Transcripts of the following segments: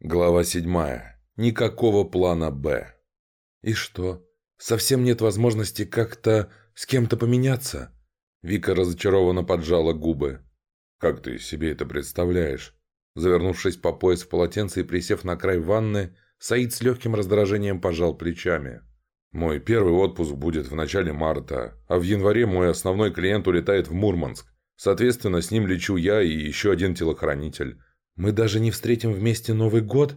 Глава седьмая. Никакого плана «Б». «И что? Совсем нет возможности как-то с кем-то поменяться?» Вика разочарованно поджала губы. «Как ты себе это представляешь?» Завернувшись по пояс в полотенце и присев на край ванны, Саид с легким раздражением пожал плечами. «Мой первый отпуск будет в начале марта, а в январе мой основной клиент улетает в Мурманск. Соответственно, с ним лечу я и еще один телохранитель. Мы даже не встретим вместе Новый год?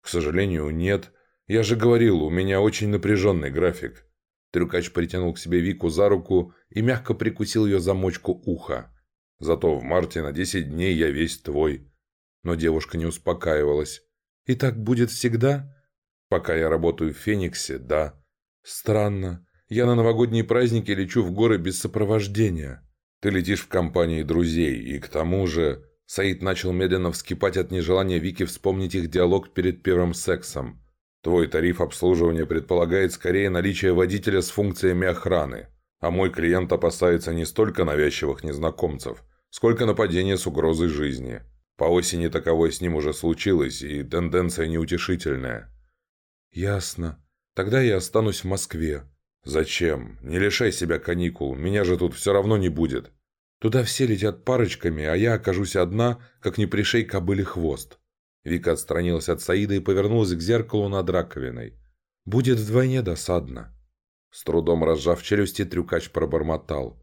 К сожалению, нет. Я же говорил, у меня очень напряженный график. Трюкач притянул к себе Вику за руку и мягко прикусил ее замочку уха. Зато в марте на 10 дней я весь твой. Но девушка не успокаивалась. И так будет всегда? Пока я работаю в Фениксе, да. Странно. Я на новогодние праздники лечу в горы без сопровождения. Ты летишь в компании друзей, и к тому же... Саид начал медленно вскипать от нежелания Вики вспомнить их диалог перед первым сексом. «Твой тариф обслуживания предполагает скорее наличие водителя с функциями охраны, а мой клиент опасается не столько навязчивых незнакомцев, сколько нападения с угрозой жизни. По осени таковое с ним уже случилось, и тенденция неутешительная». «Ясно. Тогда я останусь в Москве». «Зачем? Не лишай себя каникул, меня же тут все равно не будет». Туда все летят парочками, а я окажусь одна, как не пришей кобыле хвост. Вика отстранилась от Саида и повернулась к зеркалу над раковиной. «Будет вдвойне досадно». С трудом разжав челюсти, трюкач пробормотал.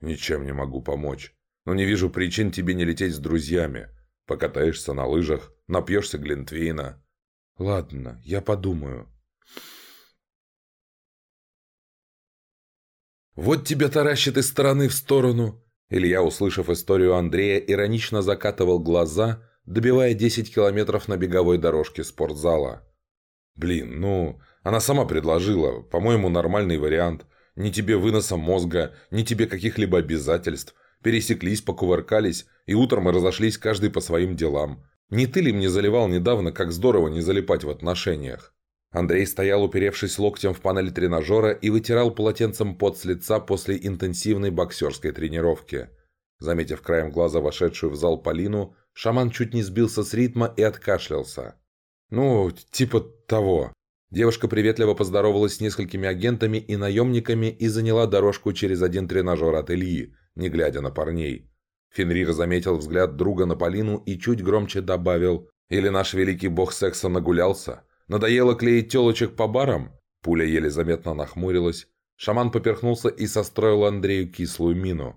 «Ничем не могу помочь. Но не вижу причин тебе не лететь с друзьями. Покатаешься на лыжах, напьешься глинтвейна». «Ладно, я подумаю». «Вот тебя таращит из стороны в сторону. Илья, услышав историю Андрея, иронично закатывал глаза, добивая 10 километров на беговой дорожке спортзала. «Блин, ну, она сама предложила. По-моему, нормальный вариант. Ни тебе выноса мозга, ни тебе каких-либо обязательств. Пересеклись, покувыркались, и утром мы разошлись каждый по своим делам. Не ты ли мне заливал недавно, как здорово не залипать в отношениях?» Андрей стоял, уперевшись локтем в панель тренажера и вытирал полотенцем пот с лица после интенсивной боксерской тренировки. Заметив краем глаза вошедшую в зал Полину, шаман чуть не сбился с ритма и откашлялся. «Ну, типа того». Девушка приветливо поздоровалась с несколькими агентами и наемниками и заняла дорожку через один тренажер от Ильи, не глядя на парней. Фенрир заметил взгляд друга на Полину и чуть громче добавил «Или наш великий бог секса нагулялся?» Надоело клеить телочек по барам?» Пуля еле заметно нахмурилась. Шаман поперхнулся и состроил Андрею кислую мину.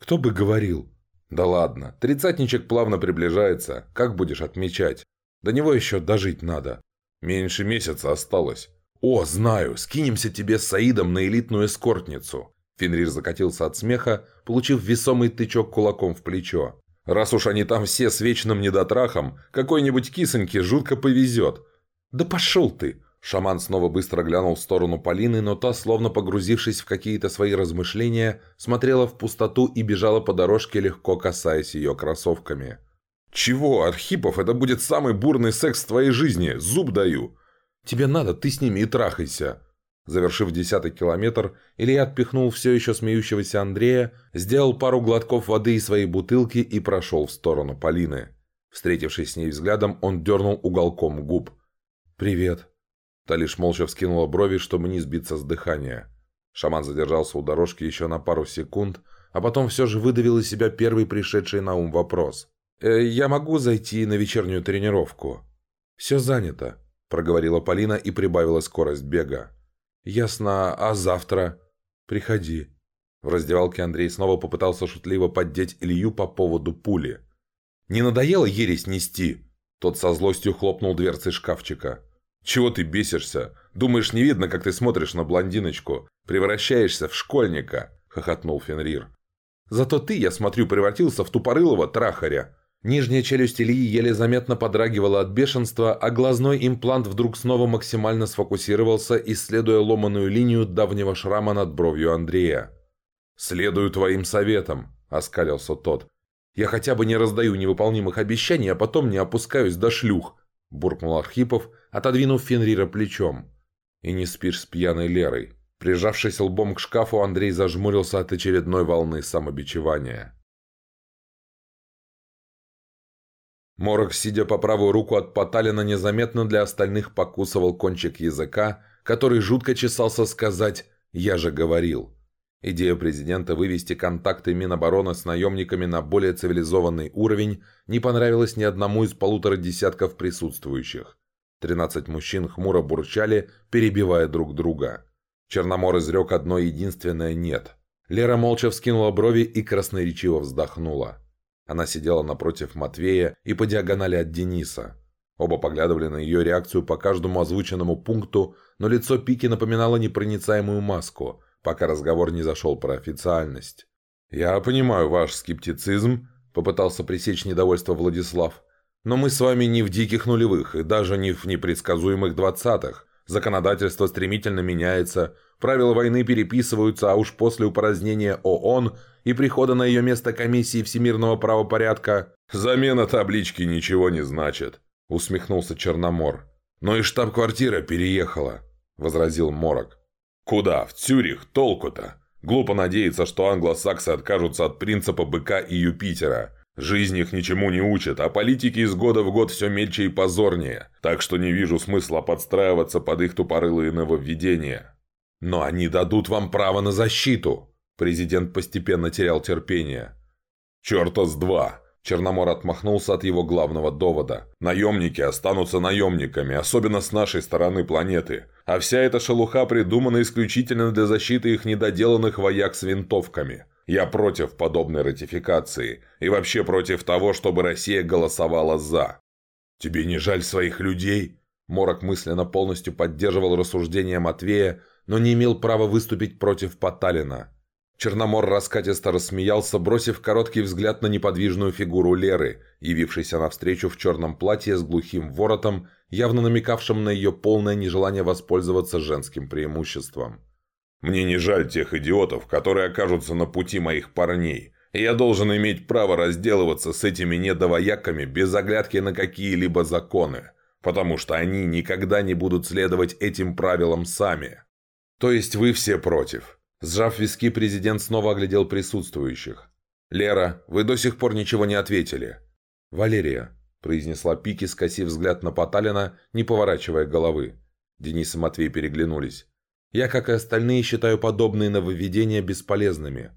«Кто бы говорил?» «Да ладно, тридцатничек плавно приближается. Как будешь отмечать? До него еще дожить надо. Меньше месяца осталось». «О, знаю, скинемся тебе с Саидом на элитную эскортницу». Фенрир закатился от смеха, получив весомый тычок кулаком в плечо. «Раз уж они там все с вечным недотрахом, какой-нибудь кисоньке жутко повезет. «Да пошел ты!» Шаман снова быстро глянул в сторону Полины, но та, словно погрузившись в какие-то свои размышления, смотрела в пустоту и бежала по дорожке, легко касаясь ее кроссовками. «Чего, Архипов, это будет самый бурный секс в твоей жизни, зуб даю!» «Тебе надо, ты с ними и трахайся!» Завершив десятый километр, Илья отпихнул все еще смеющегося Андрея, сделал пару глотков воды из своей бутылки и прошел в сторону Полины. Встретившись с ней взглядом, он дернул уголком губ – «Привет». Та лишь молча вскинула брови, чтобы не сбиться с дыхания. Шаман задержался у дорожки еще на пару секунд, а потом все же выдавил из себя первый пришедший на ум вопрос. «Э, «Я могу зайти на вечернюю тренировку?» «Все занято», – проговорила Полина и прибавила скорость бега. «Ясно. А завтра?» «Приходи». В раздевалке Андрей снова попытался шутливо поддеть Илью по поводу пули. «Не надоело ересь нести?» Тот со злостью хлопнул дверцей шкафчика. «Чего ты бесишься? Думаешь, не видно, как ты смотришь на блондиночку? Превращаешься в школьника!» – хохотнул Фенрир. «Зато ты, я смотрю, превратился в тупорылого трахаря!» Нижняя челюсть Ильи еле заметно подрагивала от бешенства, а глазной имплант вдруг снова максимально сфокусировался, исследуя ломаную линию давнего шрама над бровью Андрея. «Следую твоим советам», – оскалился тот. «Я хотя бы не раздаю невыполнимых обещаний, а потом не опускаюсь до шлюх», – буркнул Архипов, отодвинув Фенрира плечом. «И не спишь с пьяной Лерой». Прижавшись лбом к шкафу, Андрей зажмурился от очередной волны самобичевания. Морок, сидя по правую руку от Поталина, незаметно для остальных покусывал кончик языка, который жутко чесался сказать «я же говорил». Идея президента вывести контакты Минобороны с наемниками на более цивилизованный уровень не понравилась ни одному из полутора десятков присутствующих. Тринадцать мужчин хмуро бурчали, перебивая друг друга. Черномор изрек одно единственное «нет». Лера молча вскинула брови и красноречиво вздохнула. Она сидела напротив Матвея и по диагонали от Дениса. Оба поглядывали на ее реакцию по каждому озвученному пункту, но лицо Пики напоминало непроницаемую маску, пока разговор не зашел про официальность. «Я понимаю ваш скептицизм», – попытался пресечь недовольство Владислав. «Но мы с вами не в диких нулевых и даже не в непредсказуемых двадцатых. Законодательство стремительно меняется, правила войны переписываются, а уж после упразднения ООН и прихода на ее место комиссии всемирного правопорядка «Замена таблички ничего не значит», — усмехнулся Черномор. «Но и штаб-квартира переехала», — возразил Морок. «Куда? В Цюрих? Толку-то? Глупо надеяться, что англосаксы откажутся от принципа быка и Юпитера. Жизнь их ничему не учит, а политики из года в год все мельче и позорнее, так что не вижу смысла подстраиваться под их тупорылые нововведения. Но они дадут вам право на защиту!» Президент постепенно терял терпение. «Черта с два!» Черномор отмахнулся от его главного довода. «Наемники останутся наемниками, особенно с нашей стороны планеты. А вся эта шелуха придумана исключительно для защиты их недоделанных вояк с винтовками. Я против подобной ратификации и вообще против того, чтобы Россия голосовала «за». «Тебе не жаль своих людей?» Морок мысленно полностью поддерживал рассуждения Матвея, но не имел права выступить против Поталина. Черномор раскатисто рассмеялся, бросив короткий взгляд на неподвижную фигуру Леры, явившейся навстречу в черном платье с глухим воротом, явно намекавшим на ее полное нежелание воспользоваться женским преимуществом. «Мне не жаль тех идиотов, которые окажутся на пути моих парней. Я должен иметь право разделываться с этими недовояками без оглядки на какие-либо законы, потому что они никогда не будут следовать этим правилам сами. То есть вы все против?» Сжав виски, президент снова оглядел присутствующих. «Лера, вы до сих пор ничего не ответили». «Валерия», – произнесла Пики, скосив взгляд на Поталина, не поворачивая головы. Денис и Матвей переглянулись. «Я, как и остальные, считаю подобные нововведения бесполезными.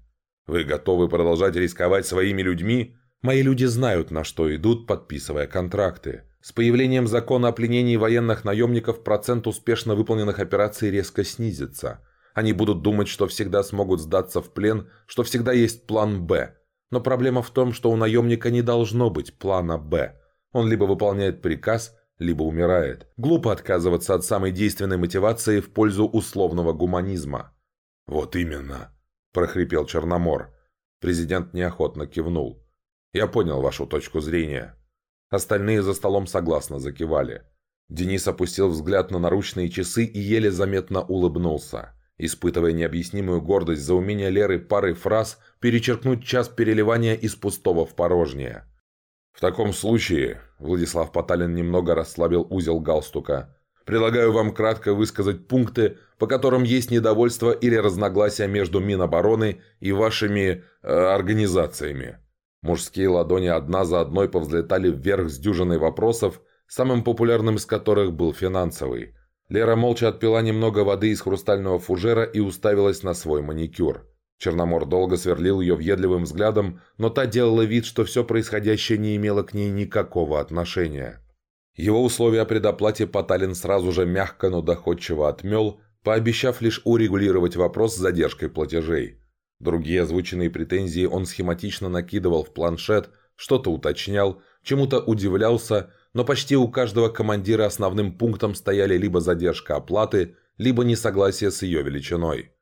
Вы готовы продолжать рисковать своими людьми? Мои люди знают, на что идут, подписывая контракты. С появлением закона о пленении военных наемников процент успешно выполненных операций резко снизится». Они будут думать, что всегда смогут сдаться в плен, что всегда есть план «Б». Но проблема в том, что у наемника не должно быть плана «Б». Он либо выполняет приказ, либо умирает. Глупо отказываться от самой действенной мотивации в пользу условного гуманизма. «Вот именно», – прохрипел Черномор. Президент неохотно кивнул. «Я понял вашу точку зрения». Остальные за столом согласно закивали. Денис опустил взгляд на наручные часы и еле заметно улыбнулся испытывая необъяснимую гордость за умение Леры парой фраз перечеркнуть час переливания из пустого в порожнее. «В таком случае», – Владислав Поталин немного расслабил узел галстука, «предлагаю вам кратко высказать пункты, по которым есть недовольство или разногласия между Минобороны и вашими э, организациями». Мужские ладони одна за одной повзлетали вверх с дюжиной вопросов, самым популярным из которых был финансовый – Лера молча отпила немного воды из хрустального фужера и уставилась на свой маникюр. Черномор долго сверлил ее въедливым взглядом, но та делала вид, что все происходящее не имело к ней никакого отношения. Его условия о предоплате Поталин сразу же мягко, но доходчиво отмел, пообещав лишь урегулировать вопрос с задержкой платежей. Другие озвученные претензии он схематично накидывал в планшет, что-то уточнял, чему-то удивлялся, но почти у каждого командира основным пунктом стояли либо задержка оплаты, либо несогласие с ее величиной.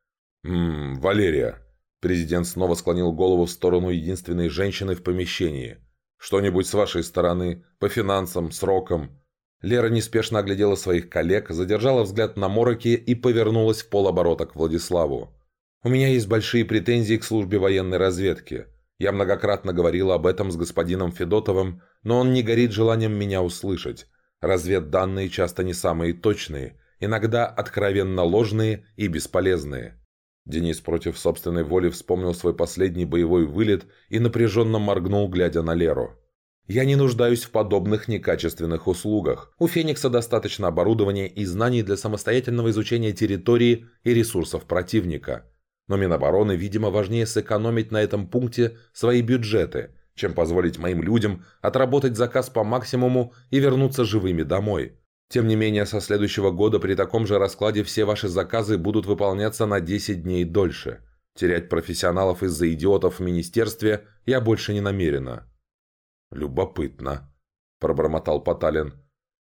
«Ммм, Валерия». Президент снова склонил голову в сторону единственной женщины в помещении. «Что-нибудь с вашей стороны? По финансам, срокам?» Лера неспешно оглядела своих коллег, задержала взгляд на мороки и повернулась в полоборота к Владиславу. «У меня есть большие претензии к службе военной разведки. Я многократно говорил об этом с господином Федотовым, но он не горит желанием меня услышать. Разведданные часто не самые точные, иногда откровенно ложные и бесполезные. Денис против собственной воли вспомнил свой последний боевой вылет и напряженно моргнул, глядя на Леру. Я не нуждаюсь в подобных некачественных услугах. У «Феникса» достаточно оборудования и знаний для самостоятельного изучения территории и ресурсов противника. Но Минобороны, видимо, важнее сэкономить на этом пункте свои бюджеты, чем позволить моим людям отработать заказ по максимуму и вернуться живыми домой. Тем не менее, со следующего года при таком же раскладе все ваши заказы будут выполняться на 10 дней дольше. Терять профессионалов из-за идиотов в министерстве я больше не намерена. «Любопытно», – пробормотал Поталин.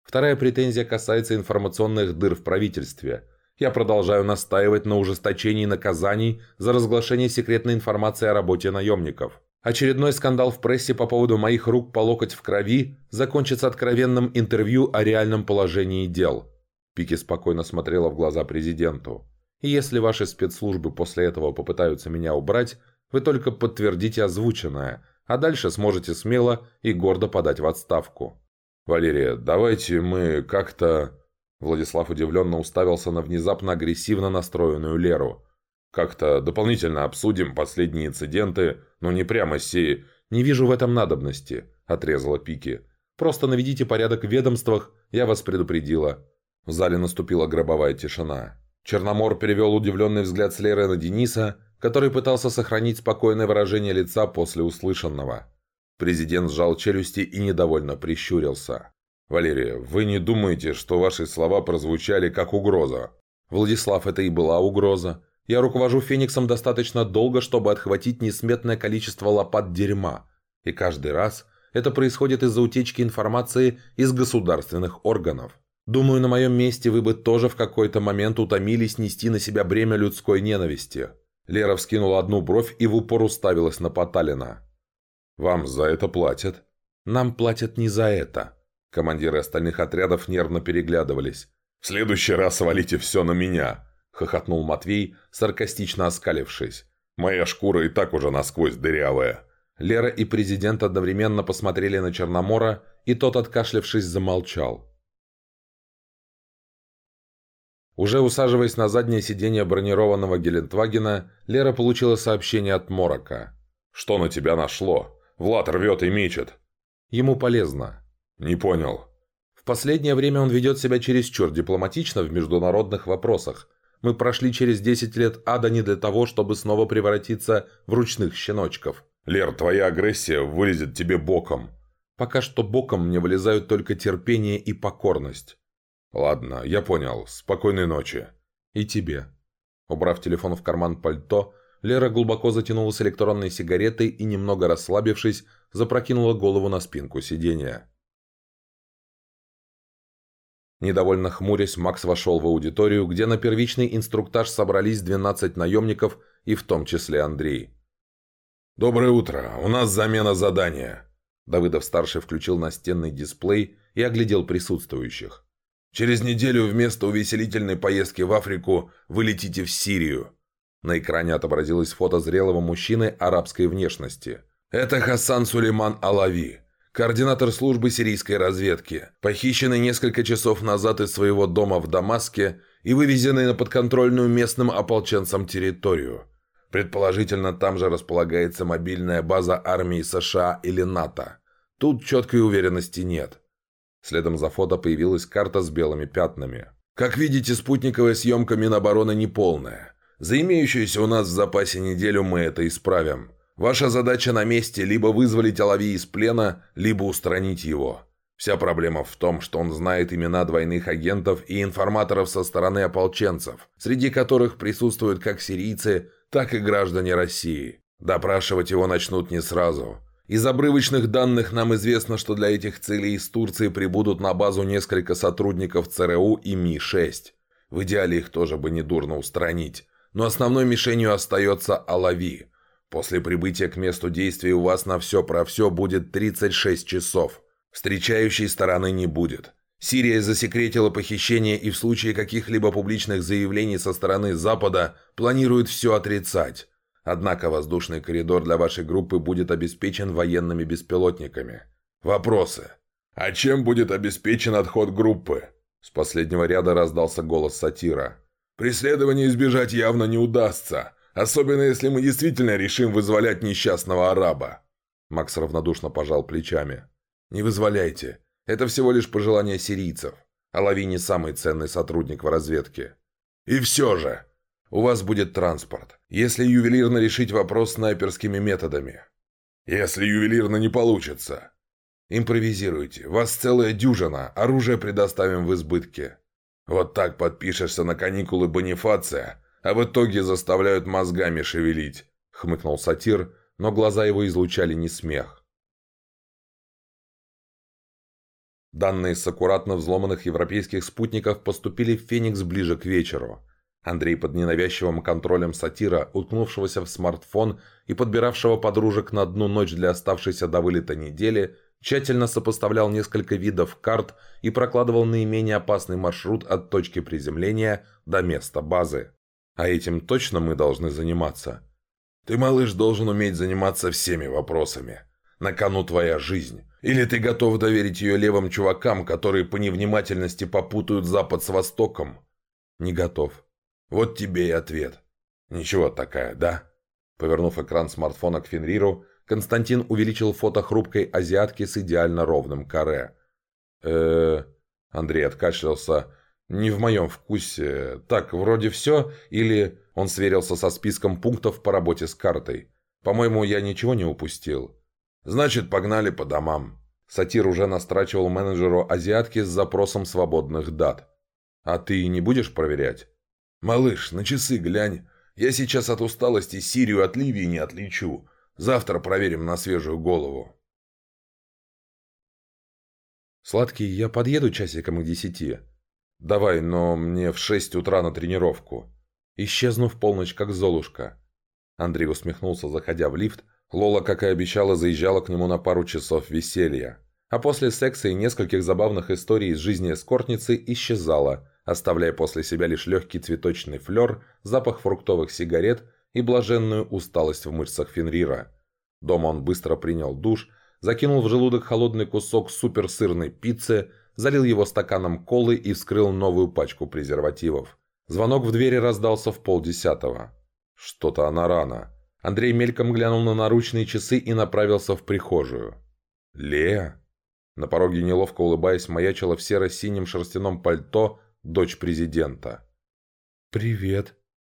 «Вторая претензия касается информационных дыр в правительстве. Я продолжаю настаивать на ужесточении наказаний за разглашение секретной информации о работе наемников. Очередной скандал в прессе по поводу моих рук по локоть в крови закончится откровенным интервью о реальном положении дел». Пики спокойно смотрела в глаза президенту. «И если ваши спецслужбы после этого попытаются меня убрать, вы только подтвердите озвученное – а дальше сможете смело и гордо подать в отставку. «Валерия, давайте мы как-то...» Владислав удивленно уставился на внезапно агрессивно настроенную Леру. «Как-то дополнительно обсудим последние инциденты, но не прямо си...» «Не вижу в этом надобности», – отрезала Пики. «Просто наведите порядок в ведомствах, я вас предупредила». В зале наступила гробовая тишина. Черномор перевел удивленный взгляд с Леры на Дениса, который пытался сохранить спокойное выражение лица после услышанного. Президент сжал челюсти и недовольно прищурился. «Валерия, вы не думаете, что ваши слова прозвучали как угроза?» «Владислав, это и была угроза. Я руковожу Фениксом достаточно долго, чтобы отхватить несметное количество лопат дерьма. И каждый раз это происходит из-за утечки информации из государственных органов. Думаю, на моем месте вы бы тоже в какой-то момент утомились нести на себя бремя людской ненависти. Лера вскинула одну бровь и в упор уставилась на Поталина. «Вам за это платят?» «Нам платят не за это». Командиры остальных отрядов нервно переглядывались. «В следующий раз валите все на меня!» – хохотнул Матвей, саркастично оскалившись. «Моя шкура и так уже насквозь дырявая». Лера и президент одновременно посмотрели на Черномора, и тот, откашлявшись, замолчал. Уже усаживаясь на заднее сиденье бронированного Гелендвагена, Лера получила сообщение от Морока. «Что на тебя нашло? Влад рвет и мечет». «Ему полезно». «Не понял». «В последнее время он ведет себя чересчур дипломатично в международных вопросах. Мы прошли через 10 лет ада не для того, чтобы снова превратиться в ручных щеночков». «Лер, твоя агрессия вылезет тебе боком». «Пока что боком мне вылезают только терпение и покорность». «Ладно, я понял. Спокойной ночи». «И тебе». Убрав телефон в карман пальто, Лера глубоко затянулась электронной сигаретой и, немного расслабившись, запрокинула голову на спинку сиденья. Недовольно хмурясь, Макс вошел в аудиторию, где на первичный инструктаж собрались 12 наемников и в том числе Андрей. «Доброе утро! У нас замена задания!» Давыдов-старший включил настенный дисплей и оглядел присутствующих. Через неделю вместо увеселительной поездки в Африку вы летите в Сирию». На экране отобразилось фото зрелого мужчины арабской внешности. «Это Хасан Сулейман Алави, координатор службы сирийской разведки, похищенный несколько часов назад из своего дома в Дамаске и вывезенный на подконтрольную местным ополченцам территорию. Предположительно, там же располагается мобильная база армии США или НАТО. Тут четкой уверенности нет. Следом за фото появилась карта с белыми пятнами. Как видите, спутниковая съемка Минобороны неполная. За имеющуюся у нас в запасе неделю мы это исправим. Ваша задача на месте либо вызволить Алави из плена, либо устранить его. Вся проблема в том, что он знает имена двойных агентов и информаторов со стороны ополченцев, среди которых присутствуют как сирийцы, так и граждане России. Допрашивать его начнут не сразу – из обрывочных данных нам известно, что для этих целей из Турции прибудут на базу несколько сотрудников ЦРУ и Ми-6. В идеале их тоже бы недурно устранить. Но основной мишенью остается Алави. После прибытия к месту действия у вас на все про все будет 36 часов. Встречающей стороны не будет. Сирия засекретила похищение и в случае каких-либо публичных заявлений со стороны Запада планирует все отрицать. Однако воздушный коридор для вашей группы будет обеспечен военными беспилотниками. Вопросы. А чем будет обеспечен отход группы? С последнего ряда раздался голос сатира. Преследование избежать явно не удастся, особенно если мы действительно решим вызволять несчастного араба. Макс равнодушно пожал плечами. Не вызволяйте. Это всего лишь пожелание сирийцев. А Лавини самый ценный сотрудник в разведке. И все же, у вас будет транспорт, если ювелирно решить вопрос снайперскими методами. Если ювелирно не получится. Импровизируйте. Вас целая дюжина, оружие предоставим в избытке. Вот так подпишешься на каникулы Бонифация, а в итоге заставляют мозгами шевелить», — хмыкнул сатир, но глаза его излучали не смех. Данные с аккуратно взломанных европейских спутников поступили в Феникс ближе к вечеру. Андрей под ненавязчивым контролем сатира, уткнувшегося в смартфон и подбиравшего подружек на одну ночь для оставшейся до вылета недели, тщательно сопоставлял несколько видов карт и прокладывал наименее опасный маршрут от точки приземления до места базы. А этим точно мы должны заниматься. Ты, малыш, должен уметь заниматься всеми вопросами. На кону твоя жизнь. Или ты готов доверить ее левым чувакам, которые по невнимательности попутают Запад с Востоком? Не готов. Вот тебе и ответ. Ничего такая, да? Повернув экран смартфона к Фенриру, Константин увеличил фото хрупкой азиатки с идеально ровным каре. э Андрей откашлялся. «Не в моем вкусе. Так, вроде все, или...» Он сверился со списком пунктов по работе с картой. «По-моему, я ничего не упустил». «Значит, погнали по домам». Сатир уже настрачивал менеджеру азиатки с запросом свободных дат. «А ты не будешь проверять?» «Малыш, на часы глянь. Я сейчас от усталости Сирию от Ливии не отличу. Завтра проверим на свежую голову». «Сладкий, я подъеду часиком к десяти». «Давай, но мне в шесть утра на тренировку». Исчезну в полночь, как Золушка. Андрей усмехнулся, заходя в лифт, Лола, как и обещала, заезжала к нему на пару часов веселья. А после секса и нескольких забавных историй из жизни эскортницы исчезала, оставляя после себя лишь легкий цветочный флер, запах фруктовых сигарет и блаженную усталость в мышцах Фенрира. Дома он быстро принял душ, закинул в желудок холодный кусок суперсырной пиццы, залил его стаканом колы и вскрыл новую пачку презервативов. Звонок в двери раздался в полдесятого. Что-то она рано. Андрей мельком глянул на наручные часы и направился в прихожую. «Лея?» На пороге, неловко улыбаясь, маячила в серо-синем шерстяном пальто дочь президента. «Привет»,